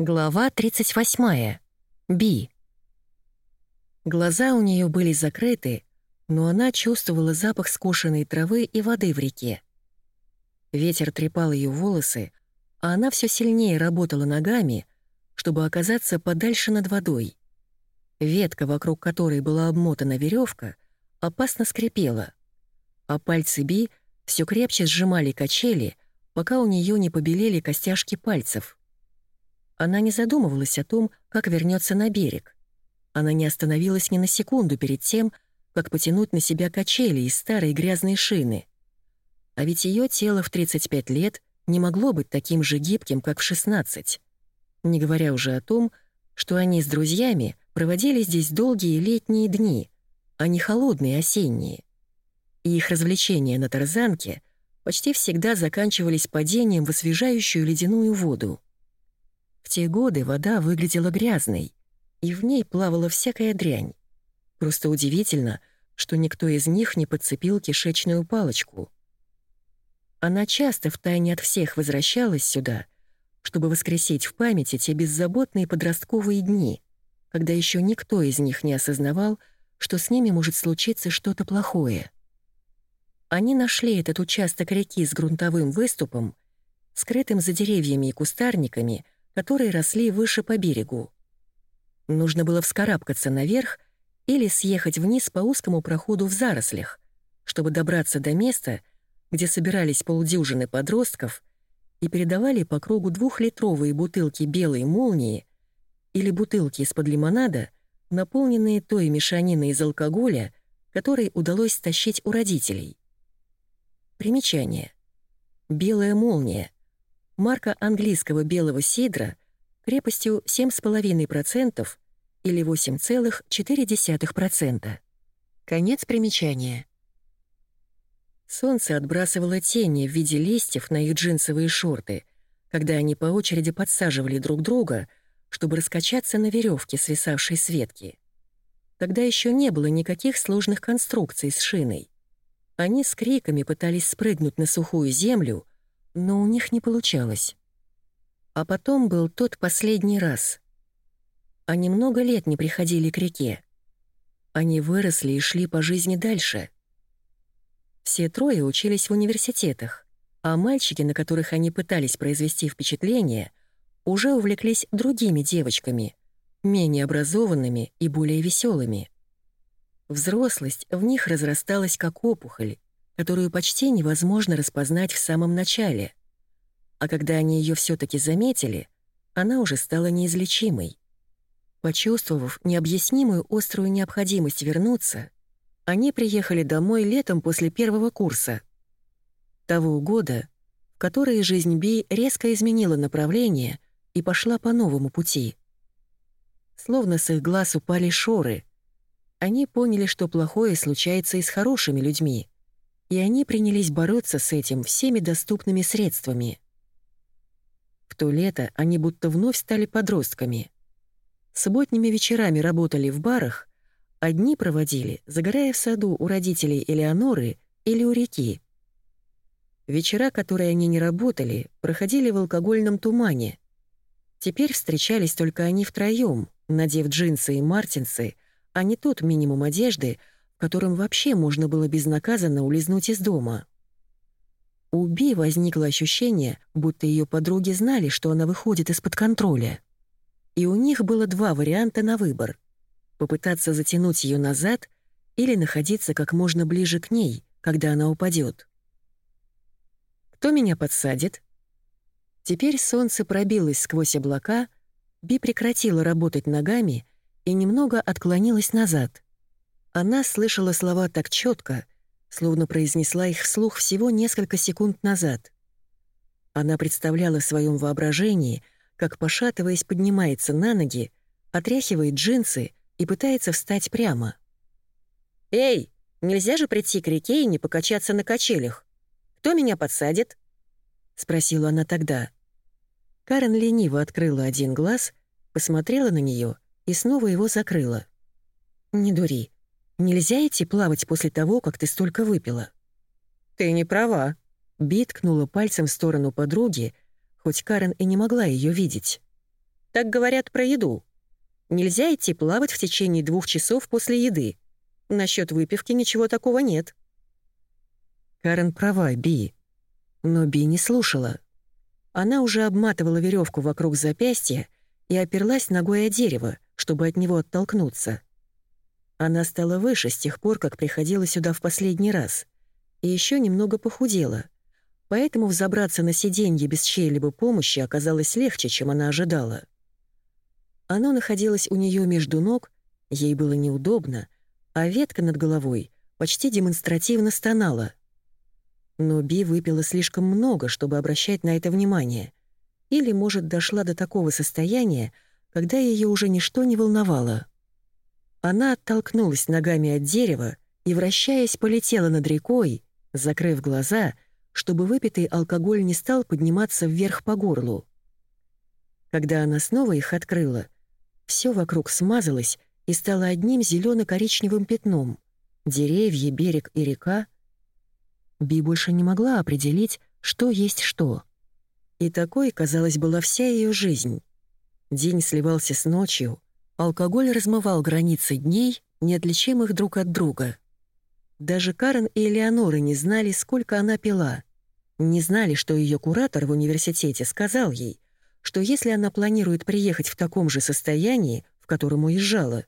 Глава 38. Би. Глаза у нее были закрыты, но она чувствовала запах скошенной травы и воды в реке. Ветер трепал ее волосы, а она все сильнее работала ногами, чтобы оказаться подальше над водой. Ветка, вокруг которой была обмотана веревка, опасно скрипела, а пальцы Би все крепче сжимали качели, пока у нее не побелели костяшки пальцев — она не задумывалась о том, как вернется на берег. Она не остановилась ни на секунду перед тем, как потянуть на себя качели из старой грязной шины. А ведь ее тело в 35 лет не могло быть таким же гибким, как в 16. Не говоря уже о том, что они с друзьями проводили здесь долгие летние дни, а не холодные осенние. И их развлечения на тарзанке почти всегда заканчивались падением в освежающую ледяную воду. В те годы вода выглядела грязной, и в ней плавала всякая дрянь. Просто удивительно, что никто из них не подцепил кишечную палочку. Она часто втайне от всех возвращалась сюда, чтобы воскресить в памяти те беззаботные подростковые дни, когда еще никто из них не осознавал, что с ними может случиться что-то плохое. Они нашли этот участок реки с грунтовым выступом, скрытым за деревьями и кустарниками — которые росли выше по берегу. Нужно было вскарабкаться наверх или съехать вниз по узкому проходу в зарослях, чтобы добраться до места, где собирались полдюжины подростков и передавали по кругу двухлитровые бутылки белой молнии или бутылки из-под лимонада, наполненные той мешаниной из алкоголя, которой удалось стащить у родителей. Примечание. Белая молния — марка английского белого сидра крепостью 7,5% или 8,4%. Конец примечания. Солнце отбрасывало тени в виде листьев на их джинсовые шорты, когда они по очереди подсаживали друг друга, чтобы раскачаться на веревке, свисавшей с ветки. Тогда еще не было никаких сложных конструкций с шиной. Они с криками пытались спрыгнуть на сухую землю, но у них не получалось. А потом был тот последний раз. Они много лет не приходили к реке. Они выросли и шли по жизни дальше. Все трое учились в университетах, а мальчики, на которых они пытались произвести впечатление, уже увлеклись другими девочками, менее образованными и более веселыми. Взрослость в них разрасталась как опухоль, которую почти невозможно распознать в самом начале. А когда они ее все таки заметили, она уже стала неизлечимой. Почувствовав необъяснимую острую необходимость вернуться, они приехали домой летом после первого курса. Того года, в который жизнь Би резко изменила направление и пошла по новому пути. Словно с их глаз упали шоры. Они поняли, что плохое случается и с хорошими людьми — и они принялись бороться с этим всеми доступными средствами. В то лето они будто вновь стали подростками. Субботними вечерами работали в барах, а дни проводили, загорая в саду у родителей Элеоноры или у реки. Вечера, которые они не работали, проходили в алкогольном тумане. Теперь встречались только они втроём, надев джинсы и мартинсы, а не тот минимум одежды, которым вообще можно было безнаказанно улизнуть из дома. У Би возникло ощущение, будто ее подруги знали, что она выходит из-под контроля. И у них было два варианта на выбор — попытаться затянуть ее назад или находиться как можно ближе к ней, когда она упадет. «Кто меня подсадит?» Теперь солнце пробилось сквозь облака, Би прекратила работать ногами и немного отклонилась назад — она слышала слова так четко, словно произнесла их вслух всего несколько секунд назад. Она представляла в своем воображении, как, пошатываясь, поднимается на ноги, отряхивает джинсы и пытается встать прямо. «Эй, нельзя же прийти к реке и не покачаться на качелях? Кто меня подсадит?» — спросила она тогда. Карен лениво открыла один глаз, посмотрела на нее и снова его закрыла. «Не дури. Нельзя идти плавать после того, как ты столько выпила». «Ты не права», — Би ткнула пальцем в сторону подруги, хоть Карен и не могла ее видеть. Так говорят про еду. Нельзя идти плавать в течение двух часов после еды. Насчет выпивки ничего такого нет». Карен права, Би. Но Би не слушала. Она уже обматывала веревку вокруг запястья и оперлась ногой о дерево, чтобы от него оттолкнуться. Она стала выше с тех пор, как приходила сюда в последний раз, и еще немного похудела, поэтому взобраться на сиденье без чьей-либо помощи оказалось легче, чем она ожидала. Оно находилось у нее между ног, ей было неудобно, а ветка над головой почти демонстративно стонала. Но Би выпила слишком много, чтобы обращать на это внимание. Или, может, дошла до такого состояния, когда ее уже ничто не волновало. Она оттолкнулась ногами от дерева и, вращаясь, полетела над рекой, закрыв глаза, чтобы выпитый алкоголь не стал подниматься вверх по горлу. Когда она снова их открыла, все вокруг смазалось и стало одним зелено коричневым пятном. Деревья, берег и река — Би больше не могла определить, что есть что. И такой, казалось, была вся ее жизнь. День сливался с ночью, алкоголь размывал границы дней, неотличимых друг от друга. Даже Карен и Элеонора не знали, сколько она пила. Не знали, что ее куратор в университете сказал ей, что если она планирует приехать в таком же состоянии, в котором уезжала,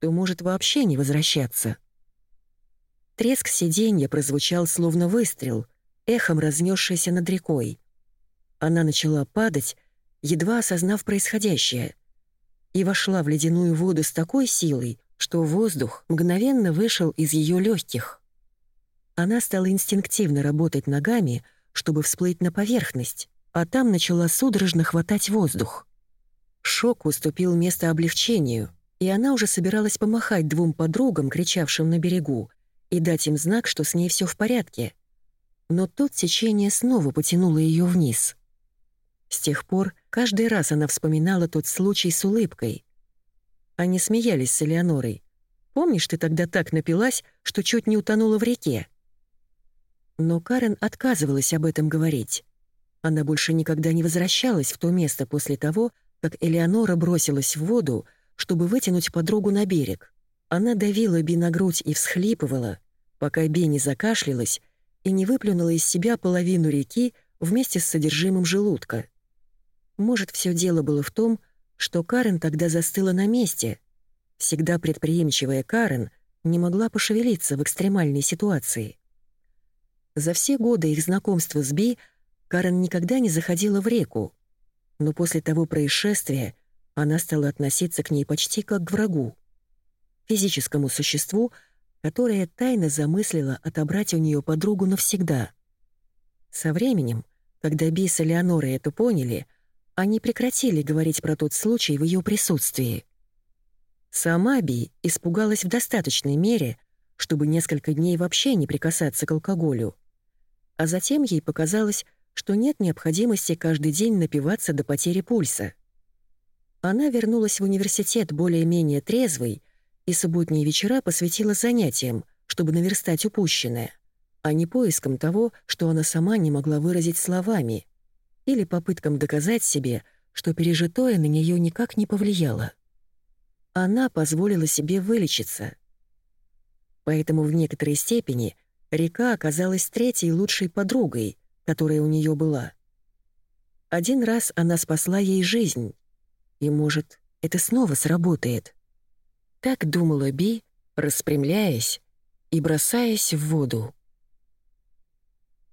то может вообще не возвращаться. Треск сиденья прозвучал словно выстрел, эхом разнесшийся над рекой. Она начала падать, едва осознав происходящее, и вошла в ледяную воду с такой силой, что воздух мгновенно вышел из ее легких. Она стала инстинктивно работать ногами, чтобы всплыть на поверхность, а там начала судорожно хватать воздух. Шок уступил место облегчению, и она уже собиралась помахать двум подругам, кричавшим на берегу, и дать им знак, что с ней все в порядке. Но тут течение снова потянуло ее вниз. С тех пор каждый раз она вспоминала тот случай с улыбкой. Они смеялись с Элеонорой. «Помнишь, ты тогда так напилась, что чуть не утонула в реке?» Но Карен отказывалась об этом говорить. Она больше никогда не возвращалась в то место после того, как Элеонора бросилась в воду, чтобы вытянуть подругу на берег. Она давила Би на грудь и всхлипывала, пока Би не закашлялась и не выплюнула из себя половину реки вместе с содержимым желудка. Может, все дело было в том, что Карен тогда застыла на месте. Всегда предприимчивая Карен не могла пошевелиться в экстремальной ситуации. За все годы их знакомства с Би Карен никогда не заходила в реку, но после того происшествия она стала относиться к ней почти как к врагу физическому существу, которое тайно замыслило отобрать у нее подругу навсегда. Со временем, когда Би с Элеонорой это поняли, они прекратили говорить про тот случай в ее присутствии. Сама Би испугалась в достаточной мере, чтобы несколько дней вообще не прикасаться к алкоголю. А затем ей показалось, что нет необходимости каждый день напиваться до потери пульса. Она вернулась в университет более-менее трезвой, и субботние вечера посвятила занятиям, чтобы наверстать упущенное, а не поискам того, что она сама не могла выразить словами, или попыткам доказать себе, что пережитое на нее никак не повлияло. Она позволила себе вылечиться. Поэтому в некоторой степени река оказалась третьей лучшей подругой, которая у нее была. Один раз она спасла ей жизнь, и, может, это снова сработает. Так думала Би, распрямляясь и бросаясь в воду.